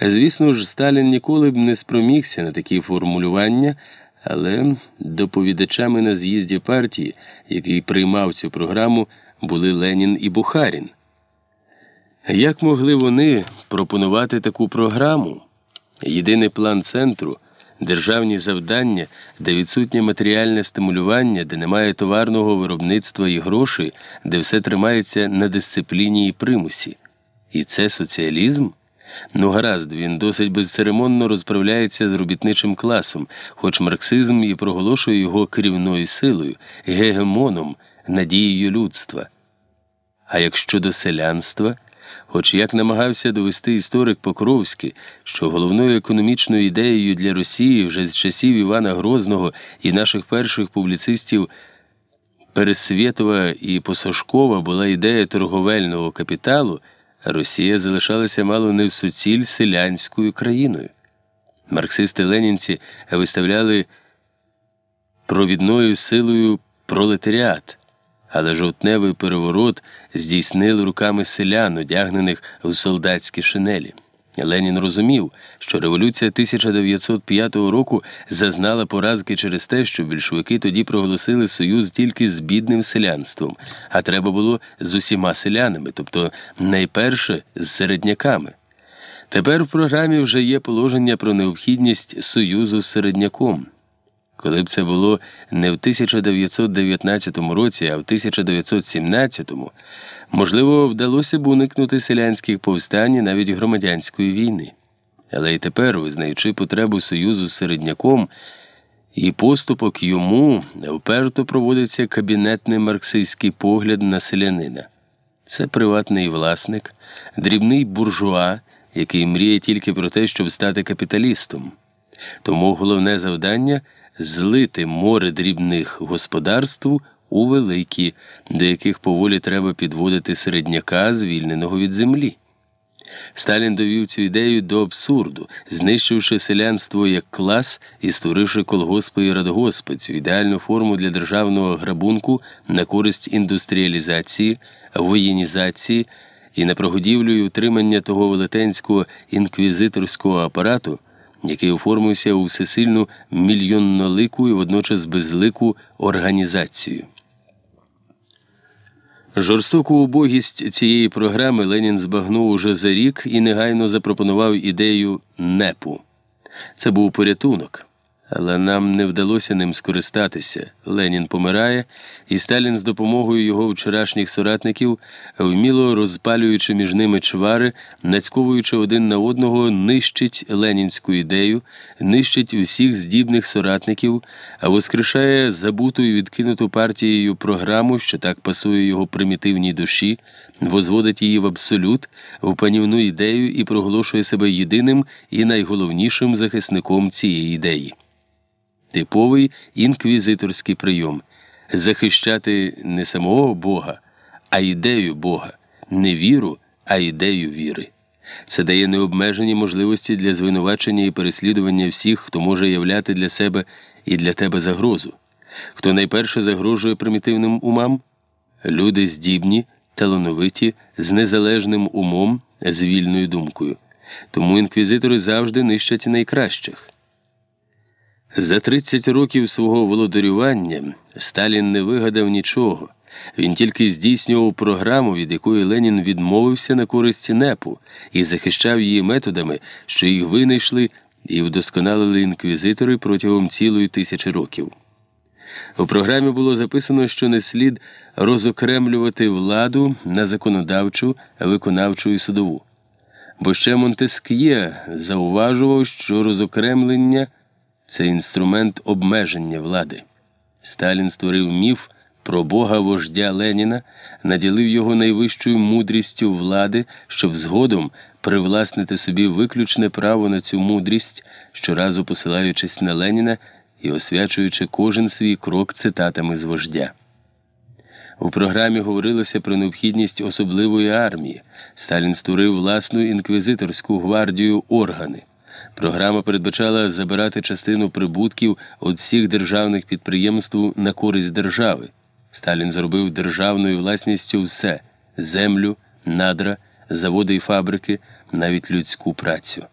Звісно ж, Сталін ніколи б не спромігся на такі формулювання, але доповідачами на з'їзді партії, який приймав цю програму, були Ленін і Бухарін. Як могли вони пропонувати таку програму? Єдиний план центру, державні завдання, де відсутнє матеріальне стимулювання, де немає товарного виробництва і грошей, де все тримається на дисципліні і примусі. І це соціалізм? Ну, гаразд, він досить безцеремонно розправляється з робітничим класом, хоч марксизм і проголошує його керівною силою, гегемоном, надією людства. А як щодо селянства, хоч як намагався довести історик Покровський, що головною економічною ідеєю для Росії вже з часів Івана Грозного і наших перших публіцистів Пересвєтова і Посошкова була ідея торговельного капіталу. Росія залишалася мало не в суціль селянською країною. Марксисти ленінці виставляли провідною силою пролетаріат, але жовтневий переворот здійснили руками селян, одягнених у солдатські шинелі. Ленін розумів, що революція 1905 року зазнала поразки через те, що більшовики тоді проголосили союз тільки з бідним селянством, а треба було з усіма селянами, тобто найперше з середняками. Тепер в програмі вже є положення про необхідність союзу з середняком. Коли б це було не в 1919 році, а в 1917, можливо, вдалося б уникнути селянських повстань і навіть громадянської війни. Але й тепер, визнаючи потребу союзу з середняком і поступок йому, вперто проводиться кабінетний марксистський погляд на селянина. Це приватний власник, дрібний буржуа, який мріє тільки про те, щоб стати капіталістом. Тому головне завдання злити море дрібних господарств у великі, до яких поволі треба підводити середняка, звільненого від землі. Сталін довів цю ідею до абсурду, знищивши селянство як клас і створивши колгоспи і радгоспи, цю ідеальну форму для державного грабунку на користь індустріалізації, воєнізації і на прогодівлю і утримання того велетенського інквізиторського апарату який оформився у всесильну мільйоннолику і водночас безлику організацію. Жорстоку убогість цієї програми Ленін збагнув уже за рік і негайно запропонував ідею НЕПу. Це був порятунок. Але нам не вдалося ним скористатися. Ленін помирає, і Сталін з допомогою його вчорашніх соратників, вміло розпалюючи між ними чвари, нацьковуючи один на одного, нищить ленінську ідею, нищить усіх здібних соратників, а воскрешає забуту і відкинуту партією програму, що так пасує його примітивній душі, возводить її в абсолют, в панівну ідею і проголошує себе єдиним і найголовнішим захисником цієї ідеї типовий інквізиторський прийом захищати не самого Бога, а ідею Бога, не віру, а ідею віри. Це дає необмежені можливості для звинувачення і переслідування всіх, хто може являти для себе і для тебе загрозу, хто найперше загрожує примітивним умам, люди здібні, талановиті, з незалежним умом, з вільною думкою. Тому інквізитори завжди нищать найкращих. За 30 років свого володарювання Сталін не вигадав нічого. Він тільки здійснював програму, від якої Ленін відмовився на користь НЕПу і захищав її методами, що їх винайшли і вдосконалили інквізитори протягом цілої тисячі років. У програмі було записано, що не слід розокремлювати владу на законодавчу, виконавчу і судову. Бо ще Монтеск'є зауважував, що розокремлення це інструмент обмеження влади. Сталін створив міф про Бога вождя Леніна, наділив його найвищою мудрістю влади, щоб згодом привласнити собі виключне право на цю мудрість, щоразу посилаючись на Леніна і освячуючи кожен свій крок цитатами з вождя. У програмі говорилося про необхідність особливої армії. Сталін створив власну інквізиторську гвардію органи. Програма передбачала забирати частину прибутків від всіх державних підприємств на користь держави. Сталін зробив державною власністю все землю, надра, заводи і фабрики, навіть людську працю.